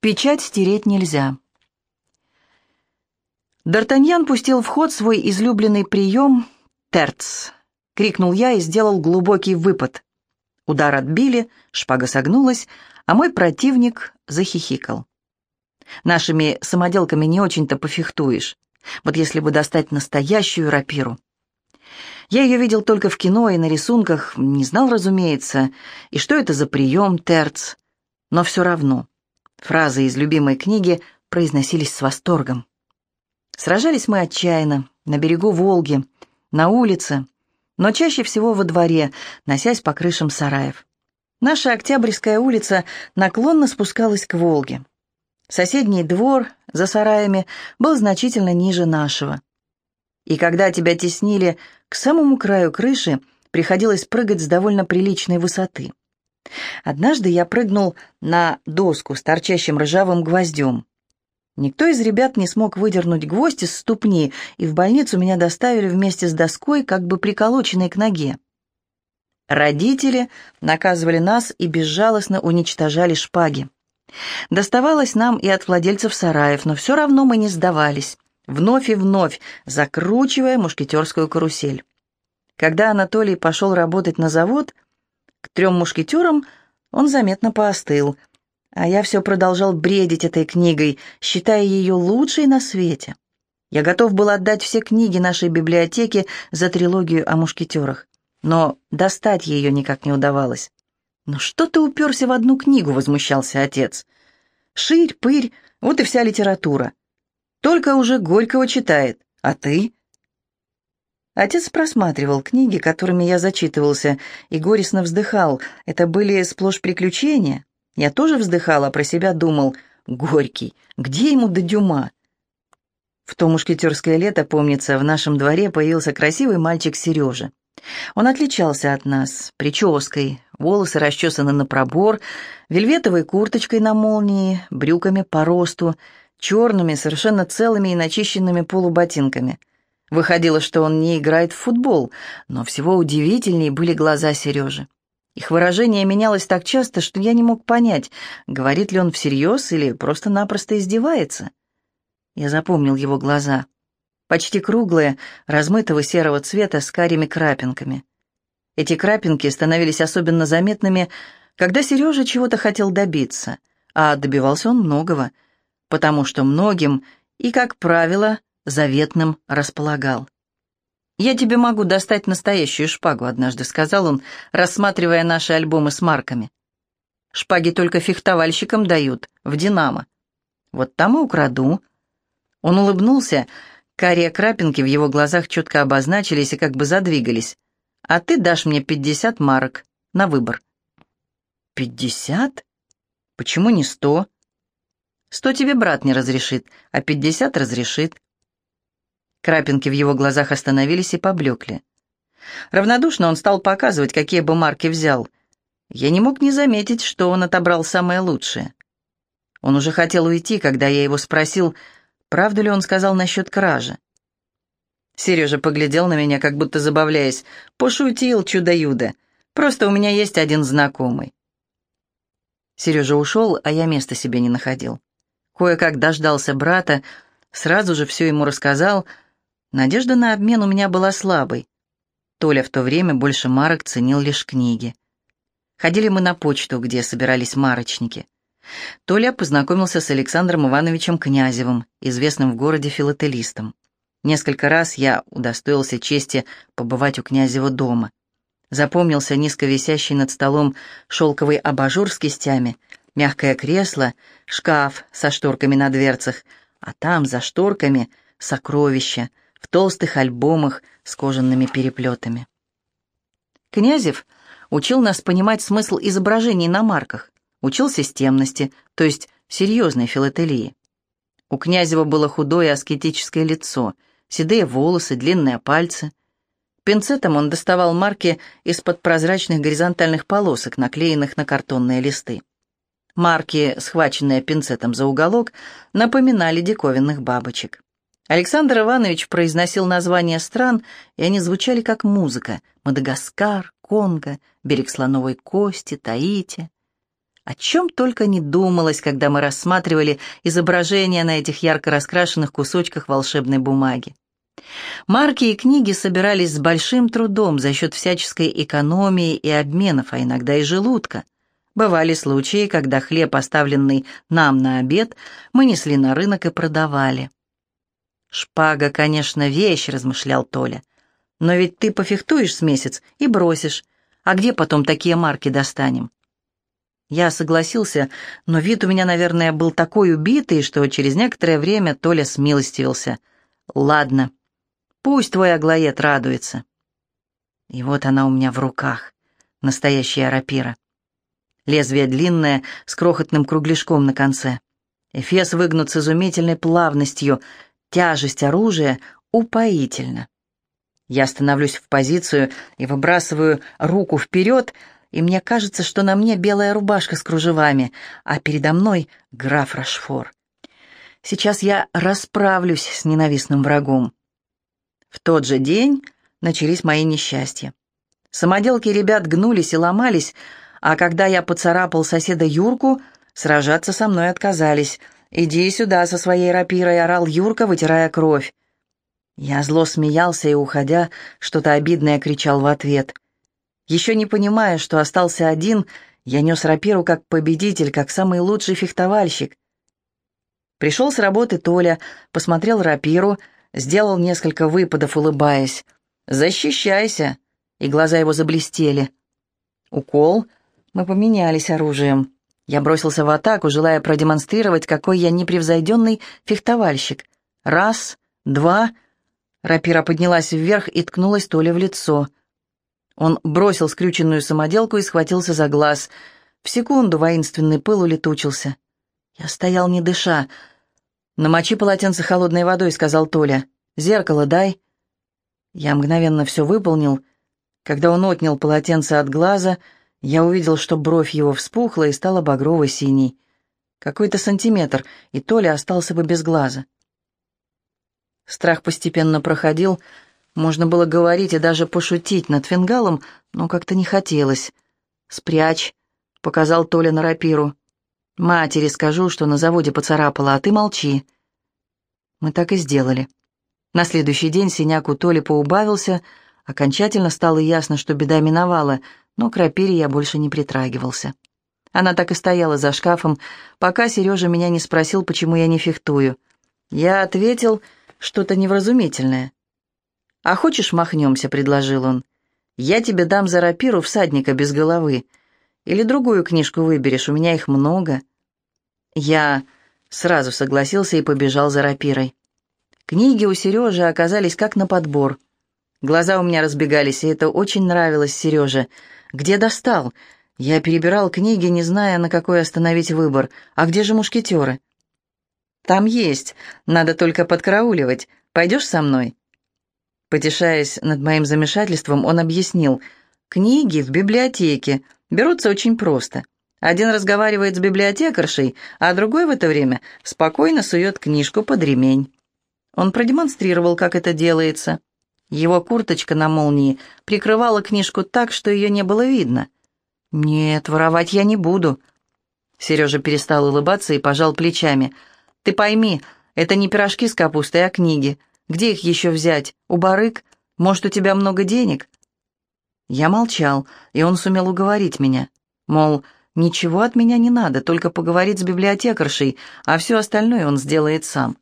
Печать стереть нельзя. Д'Артаньян пустил в ход свой излюбленный прием «терц». Крикнул я и сделал глубокий выпад. Удар отбили, шпага согнулась, а мой противник захихикал. Нашими самоделками не очень-то пофехтуешь. Вот если бы достать настоящую рапиру. Я ее видел только в кино и на рисунках, не знал, разумеется, и что это за прием терц. Но все равно. Фразы из любимой книги произносились с восторгом. Сражались мы отчаянно, на берегу Волги, на улице, но чаще всего во дворе, носясь по крышам сараев. Наша Октябрьская улица наклонно спускалась к Волге. Соседний двор за сараями был значительно ниже нашего. И когда тебя теснили к самому краю крыши, приходилось прыгать с довольно приличной высоты. Однажды я прыгнул на доску с торчащим ржавым гвоздем. Никто из ребят не смог выдернуть гвоздь из ступни, и в больницу меня доставили вместе с доской, как бы приколоченной к ноге. Родители наказывали нас и безжалостно уничтожали шпаги. Доставалось нам и от владельцев сараев, но все равно мы не сдавались, вновь и вновь закручивая мушкетерскую карусель. Когда Анатолий пошел работать на завод, к трем мушкетерам он заметно поостыл, а я все продолжал бредить этой книгой, считая ее лучшей на свете. Я готов был отдать все книги нашей библиотеки за трилогию о мушкетерах, но достать ее никак не удавалось. «Ну что ты уперся в одну книгу?» — возмущался отец. «Ширь, пырь, вот и вся литература. Только уже Горького читает, а ты?» Отец просматривал книги, которыми я зачитывался, и горестно вздыхал. Это были сплошь приключения. Я тоже вздыхал, а про себя думал, «Горький, где ему до Дюма?» В то мушкетерское лето, помнится, в нашем дворе появился красивый мальчик Сережа. Он отличался от нас прической, волосы расчесаны на пробор, вельветовой курточкой на молнии, брюками по росту, черными, совершенно целыми и начищенными полуботинками. Выходило, что он не играет в футбол, но всего удивительнее были глаза Сережи. Их выражение менялось так часто, что я не мог понять, говорит ли он всерьез или просто-напросто издевается. Я запомнил его глаза — почти круглые, размытого серого цвета с карими крапинками. Эти крапинки становились особенно заметными, когда Сережа чего-то хотел добиться, а добивался он многого, потому что многим и, как правило, заветным располагал. «Я тебе могу достать настоящую шпагу», — однажды сказал он, рассматривая наши альбомы с марками. «Шпаги только фехтовальщикам дают, в «Динамо». Вот там и украду». Он улыбнулся, Карие крапинки в его глазах четко обозначились и как бы задвигались. «А ты дашь мне пятьдесят марок на выбор». «Пятьдесят? Почему не сто?» «Сто тебе брат не разрешит, а пятьдесят разрешит». Крапинки в его глазах остановились и поблекли. Равнодушно он стал показывать, какие бы марки взял. Я не мог не заметить, что он отобрал самое лучшее. Он уже хотел уйти, когда я его спросил, Правду ли он сказал насчет кражи? Сережа поглядел на меня, как будто забавляясь. «Пошутил, чудо-юдо. Просто у меня есть один знакомый». Сережа ушел, а я места себе не находил. Кое-как дождался брата, сразу же все ему рассказал. Надежда на обмен у меня была слабой. Толя в то время больше марок ценил лишь книги. Ходили мы на почту, где собирались марочники. Толя познакомился с Александром Ивановичем Князевым, известным в городе филателистом. Несколько раз я удостоился чести побывать у Князева дома. Запомнился низко висящий над столом шелковый абажур с кистями, мягкое кресло, шкаф со шторками на дверцах, а там, за шторками, сокровища в толстых альбомах с кожаными переплетами. Князев учил нас понимать смысл изображений на марках, учил системности, то есть серьезной филателии. У Князева было худое аскетическое лицо, седые волосы, длинные пальцы. Пинцетом он доставал марки из-под прозрачных горизонтальных полосок, наклеенных на картонные листы. Марки, схваченные пинцетом за уголок, напоминали диковинных бабочек. Александр Иванович произносил названия стран, и они звучали как музыка. Мадагаскар, Конго, берег слоновой кости, Таити. О чем только не думалось, когда мы рассматривали изображения на этих ярко раскрашенных кусочках волшебной бумаги. Марки и книги собирались с большим трудом за счет всяческой экономии и обменов, а иногда и желудка. Бывали случаи, когда хлеб, оставленный нам на обед, мы несли на рынок и продавали. «Шпага, конечно, вещь», — размышлял Толя. «Но ведь ты пофехтуешь с месяц и бросишь. А где потом такие марки достанем?» Я согласился, но вид у меня, наверное, был такой убитый, что через некоторое время Толя смилостивился. «Ладно, пусть твой Аглоед радуется». И вот она у меня в руках, настоящая рапира. Лезвие длинное, с крохотным кругляшком на конце. Эфес выгнут с изумительной плавностью, тяжесть оружия упоительна. Я становлюсь в позицию и выбрасываю руку вперед — и мне кажется, что на мне белая рубашка с кружевами, а передо мной граф Рашфор. Сейчас я расправлюсь с ненавистным врагом. В тот же день начались мои несчастья. Самоделки ребят гнулись и ломались, а когда я поцарапал соседа Юрку, сражаться со мной отказались. «Иди сюда со своей рапирой», — орал Юрка, вытирая кровь. Я зло смеялся и, уходя, что-то обидное кричал в ответ — еще не понимая, что остался один, я нес рапиру как победитель, как самый лучший фехтовальщик. Пришел с работы Толя, посмотрел рапиру, сделал несколько выпадов, улыбаясь. «Защищайся!» И глаза его заблестели. Укол. Мы поменялись оружием. Я бросился в атаку, желая продемонстрировать, какой я непревзойденный фехтовальщик. Раз, два. Рапира поднялась вверх и ткнулась Толе в лицо. Он бросил скрюченную самоделку и схватился за глаз. В секунду воинственный пыл улетучился. Я стоял не дыша. «Намочи полотенце холодной водой», — сказал Толя. «Зеркало дай». Я мгновенно все выполнил. Когда он отнял полотенце от глаза, я увидел, что бровь его вспухла и стала багрово-синей. Какой-то сантиметр, и Толя остался бы без глаза. Страх постепенно проходил, — можно было говорить и даже пошутить над фингалом, но как-то не хотелось. «Спрячь», — показал Толя на рапиру. «Матери скажу, что на заводе поцарапала, а ты молчи». Мы так и сделали. На следующий день синяк у Толи поубавился, окончательно стало ясно, что беда миновала, но к рапире я больше не притрагивался. Она так и стояла за шкафом, пока Сережа меня не спросил, почему я не фехтую. Я ответил что-то невразумительное. «А хочешь, махнемся?» — предложил он. «Я тебе дам за рапиру всадника без головы. Или другую книжку выберешь, у меня их много». Я сразу согласился и побежал за рапирой. Книги у Сережи оказались как на подбор. Глаза у меня разбегались, и это очень нравилось Сереже. «Где достал?» Я перебирал книги, не зная, на какой остановить выбор. «А где же мушкетеры?» «Там есть, надо только подкарауливать. Пойдешь со мной?» Потешаясь над моим замешательством, он объяснил, «Книги в библиотеке берутся очень просто. Один разговаривает с библиотекаршей, а другой в это время спокойно сует книжку под ремень». Он продемонстрировал, как это делается. Его курточка на молнии прикрывала книжку так, что ее не было видно. «Нет, воровать я не буду». Сережа перестал улыбаться и пожал плечами. «Ты пойми, это не пирожки с капустой, а книги. Где их еще взять? У барыг? Может, у тебя много денег?» Я молчал, и он сумел уговорить меня. Мол, ничего от меня не надо, только поговорить с библиотекаршей, а все остальное он сделает сам.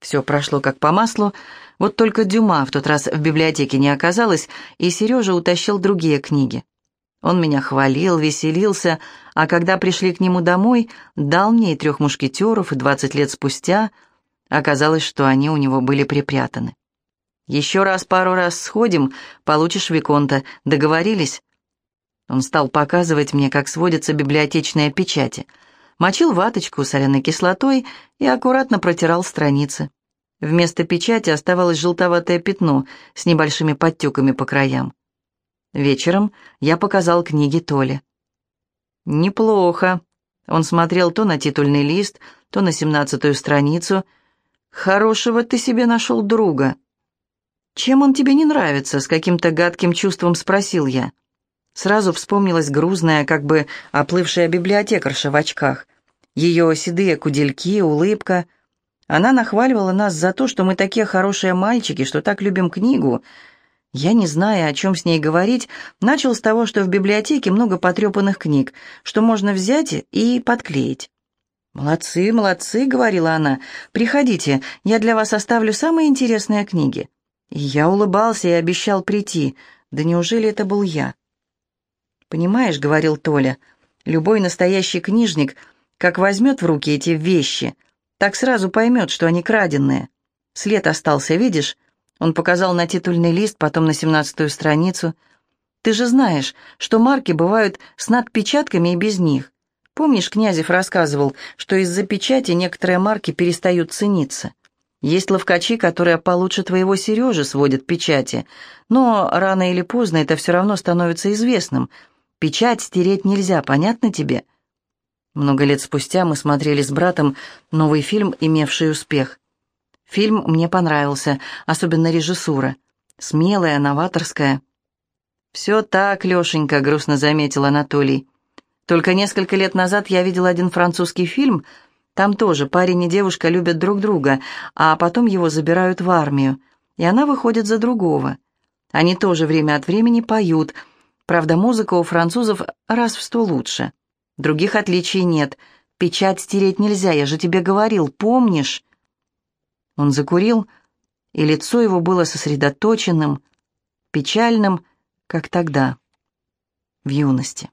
Все прошло как по маслу, вот только Дюма в тот раз в библиотеке не оказалось, и Сережа утащил другие книги. Он меня хвалил, веселился, а когда пришли к нему домой, дал мне и трех мушкетеров, и двадцать лет спустя — Оказалось, что они у него были припрятаны. «Еще раз пару раз сходим, получишь Виконта. Договорились?» Он стал показывать мне, как сводятся библиотечные печати. Мочил ваточку соляной кислотой и аккуратно протирал страницы. Вместо печати оставалось желтоватое пятно с небольшими подтеками по краям. Вечером я показал книги Толе. «Неплохо». Он смотрел то на титульный лист, то на семнадцатую страницу — «Хорошего ты себе нашел друга». «Чем он тебе не нравится?» — с каким-то гадким чувством спросил я. Сразу вспомнилась грузная, как бы оплывшая библиотекарша в очках. Ее седые кудельки, улыбка. Она нахваливала нас за то, что мы такие хорошие мальчики, что так любим книгу. Я, не зная, о чем с ней говорить, начал с того, что в библиотеке много потрепанных книг, что можно взять и подклеить. «Молодцы, молодцы», — говорила она, — «приходите, я для вас оставлю самые интересные книги». И я улыбался и обещал прийти. Да неужели это был я? «Понимаешь», — говорил Толя, — «любой настоящий книжник, как возьмет в руки эти вещи, так сразу поймет, что они краденные. След остался, видишь? Он показал на титульный лист, потом на семнадцатую страницу. Ты же знаешь, что марки бывают с надпечатками и без них. Помнишь, Князев рассказывал, что из-за печати некоторые марки перестают цениться? Есть ловкачи, которые получше твоего Сережи сводят печати, но рано или поздно это все равно становится известным. Печать стереть нельзя, понятно тебе?» Много лет спустя мы смотрели с братом новый фильм, имевший успех. Фильм мне понравился, особенно режиссура. Смелая, новаторская. «Все так, Лешенька», — грустно заметил Анатолий. «Только несколько лет назад я видел один французский фильм. Там тоже парень и девушка любят друг друга, а потом его забирают в армию, и она выходит за другого. Они тоже время от времени поют. Правда, музыка у французов раз в сто лучше. Других отличий нет. Печать стереть нельзя, я же тебе говорил, помнишь?» Он закурил, и лицо его было сосредоточенным, печальным, как тогда, в юности.